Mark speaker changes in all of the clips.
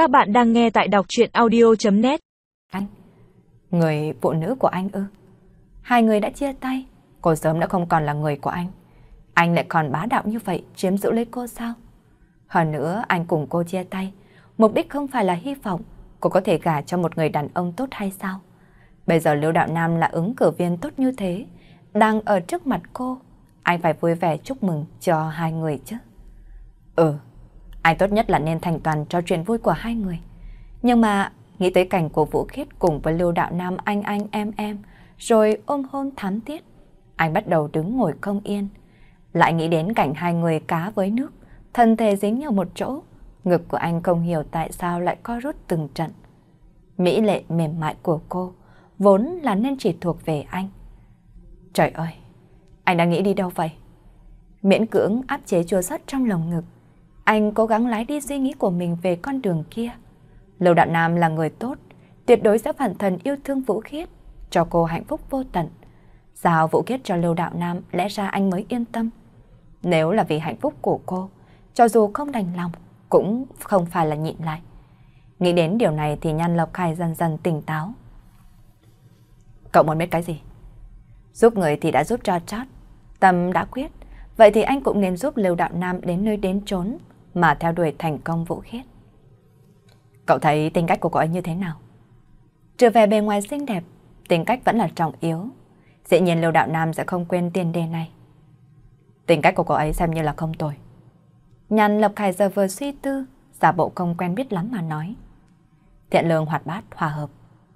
Speaker 1: Các bạn đang nghe tại đọc chuyện audio.net
Speaker 2: Anh, người phụ nữ của anh ư? Hai người đã chia tay, cô sớm đã không còn là người của anh. Anh lại còn bá đạo như vậy, chiếm giữ lấy cô sao? Hơn nữa, anh cùng cô chia tay, mục đích không phải là hy vọng cô có thể gả cho một người đàn ông tốt hay sao? Bây giờ Lưu Đạo Nam là ứng cử viên tốt như thế, đang ở trước mặt cô, anh phải vui vẻ chúc mừng cho hai người chứ. Ừ, anh tốt nhất là nên thành toàn cho chuyện vui của hai người. Nhưng mà nghĩ tới cảnh của Vũ Khiết cùng với Lưu Đạo Nam anh anh em em, rồi ôm hôn thắm tiết. Anh bắt đầu đứng ngồi không yên. Lại nghĩ đến cảnh hai người cá với nước, thân thể dính nhau một chỗ. Ngực của anh không hiểu tại sao lại co rút từng trận. Mỹ lệ mềm mại của cô, vốn là nên chỉ thuộc về anh. Trời ơi, anh đang nghĩ đi đâu vậy? Miễn cưỡng áp chế chua xót trong lòng ngực. Anh cố gắng lái đi suy nghĩ của mình về con đường kia. Lưu Đạo Nam là người tốt, tuyệt đối sẽ phản thần yêu thương Vũ Khiết, cho cô hạnh phúc vô tận. Giao Vũ Khiết cho Lưu Đạo Nam lẽ ra anh mới yên tâm. Nếu là vì hạnh phúc của cô, cho dù không đành lòng, cũng không phải là nhịn lại. Nghĩ đến điều này thì Nhan Lộc Khai dần dần tỉnh táo. Cậu muốn biết cái gì? Giúp người thì đã giúp cho chót. Tâm đã quyết. Vậy thì anh cũng nên giúp Lưu Đạo Nam đến nơi đến chốn mà theo đuổi thành công vũ khiết. Cậu thấy tính cách của cô ấy như thế nào? Trở về bề ngoài xinh đẹp, tính cách vẫn là trọng yếu. Dĩ nhiên Lưu Đạo Nam sẽ không quên tiền đề này. Tính cách của cô ấy xem như là không tồi. Nhàn Lập Khải giờ vừa suy tư, giả bộ không quen biết lắm mà nói. Thiện lương hoạt bát, hòa hợp,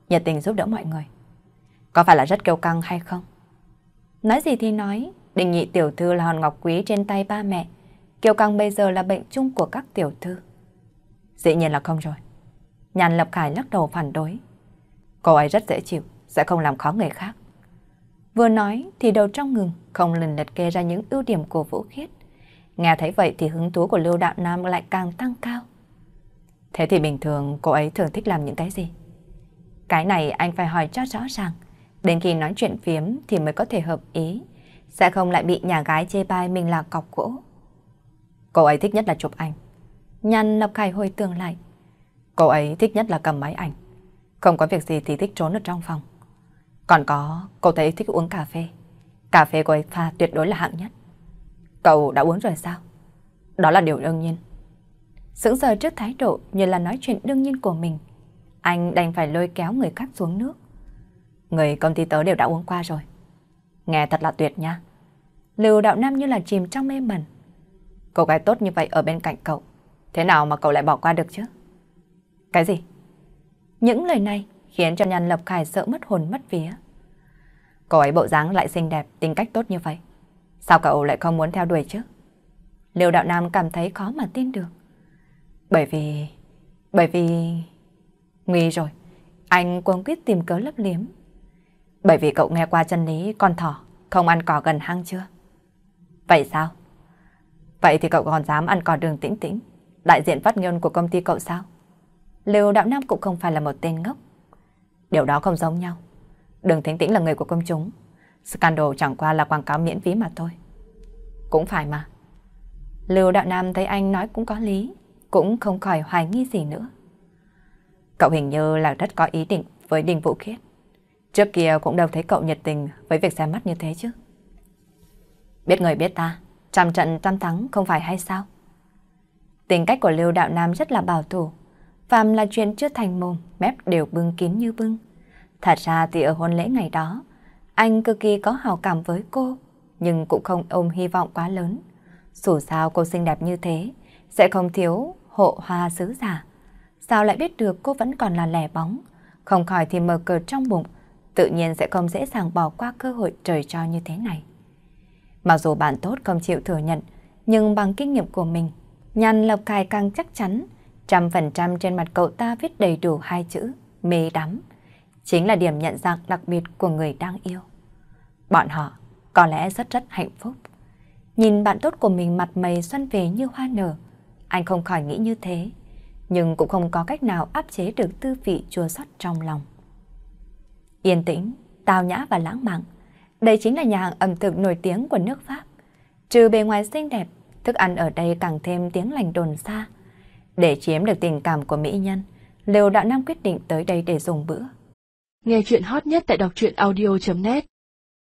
Speaker 2: nhiệt tình giúp đỡ mọi người. Có phải là rất kiêu căng hay không? Nói gì thì nói, đình nhị tiểu thư là hòn ngọc quý trên tay ba mẹ. Kiều căng bây giờ là bệnh chung của các tiểu thư. Dĩ nhiên là không rồi. Nhàn Lập Khải lắc đầu phản đối. Cô ấy rất dễ chịu, sẽ không làm khó người khác. Vừa nói thì đầu trong ngừng, không lần lượt kê ra những ưu điểm của Vũ Khiết. Nghe thấy vậy thì hứng thú của Lưu Đạo Nam lại càng tăng cao. Thế thì bình thường cô ấy thường thích làm những cái gì? Cái này anh phải hỏi cho rõ ràng. Đến khi nói chuyện phiếm thì mới có thể hợp ý. Sẽ không lại bị nhà gái chê bai mình là cọc gỗ. Cô ấy thích nhất là chụp ảnh. Nhăn lập Khải hồi tưởng lại. Cô ấy thích nhất là cầm máy ảnh. Không có việc gì thì thích trốn ở trong phòng. Còn có, cô thấy thích uống cà phê. Cà phê cô ấy pha tuyệt đối là hạng nhất. Cậu đã uống rồi sao? Đó là điều đương nhiên. Sững sờ trước thái độ như là nói chuyện đương nhiên của mình. Anh đành phải lôi kéo người khác xuống nước. Người công ty tớ đều đã uống qua rồi. Nghe thật là tuyệt nha. Lưu đạo nam như là chìm trong mê mẩn. Cô gái tốt như vậy ở bên cạnh cậu. Thế nào mà cậu lại bỏ qua được chứ? Cái gì? Những lời này khiến cho Nhan Lập Khải sợ mất hồn mất vía. Cô ấy bộ dáng lại xinh đẹp, tính cách tốt như vậy. Sao cậu lại không muốn theo đuổi chứ? Liêu Đạo Nam cảm thấy khó mà tin được. Bởi vì... Bởi vì... Nguy rồi. Anh cuống quyết tìm cớ lấp liếm. Bởi vì cậu nghe qua chân lý con thỏ không ăn cỏ gần hang chưa? Vậy sao? Vậy thì cậu còn dám ăn cỏ đường tĩnh tĩnh, đại diện phát ngôn của công ty cậu sao? Lưu Đạo Nam cũng không phải là một tên ngốc. Điều đó không giống nhau. Đường tĩnh tĩnh là người của công chúng. Scandal chẳng qua là quảng cáo miễn phí mà thôi. Cũng phải mà. Lưu Đạo Nam thấy anh nói cũng có lý, cũng không khỏi hoài nghi gì nữa. Cậu hình như là rất có ý định với đình Vũ Khiết. Trước kia cũng đâu thấy cậu nhiệt tình với việc xem mắt như thế chứ. Biết người biết ta, trăm trận trăm thắng không phải hay sao? Tính cách của Lưu Đạo Nam rất là bảo thủ. Phàm là chuyện chưa thành mồm, mép đều bưng kín như bưng. Thật ra thì ở hôn lễ ngày đó, anh cực kỳ có hào cảm với cô, nhưng cũng không ôm hy vọng quá lớn. Dù sao cô xinh đẹp như thế, sẽ không thiếu hộ hoa sứ giả. Sao lại biết được cô vẫn còn là lẻ bóng, không khỏi thì mở cờ trong bụng, tự nhiên sẽ không dễ dàng bỏ qua cơ hội trời cho như thế này. Mặc dù bạn tốt không chịu thừa nhận, nhưng bằng kinh nghiệm của mình, nhàn Lộc cài càng chắc chắn, trăm phần trăm trên mặt cậu ta viết đầy đủ hai chữ, mê đắm. Chính là điểm nhận dạng đặc biệt của người đang yêu. Bọn họ có lẽ rất rất hạnh phúc. Nhìn bạn tốt của mình mặt mày xoăn về như hoa nở, anh không khỏi nghĩ như thế, nhưng cũng không có cách nào áp chế được tư vị chua xót trong lòng. Yên tĩnh, tào nhã và lãng mạn. Đây chính là nhà hàng ẩm thực nổi tiếng của nước Pháp. Trừ bề ngoài xinh đẹp, thức ăn ở đây càng thêm tiếng lành đồn xa. Để chiếm được tình cảm của mỹ nhân, Liều Đạo Nam quyết định tới đây để dùng bữa.
Speaker 1: Nghe chuyện hot nhất tại đọc truyện audio.net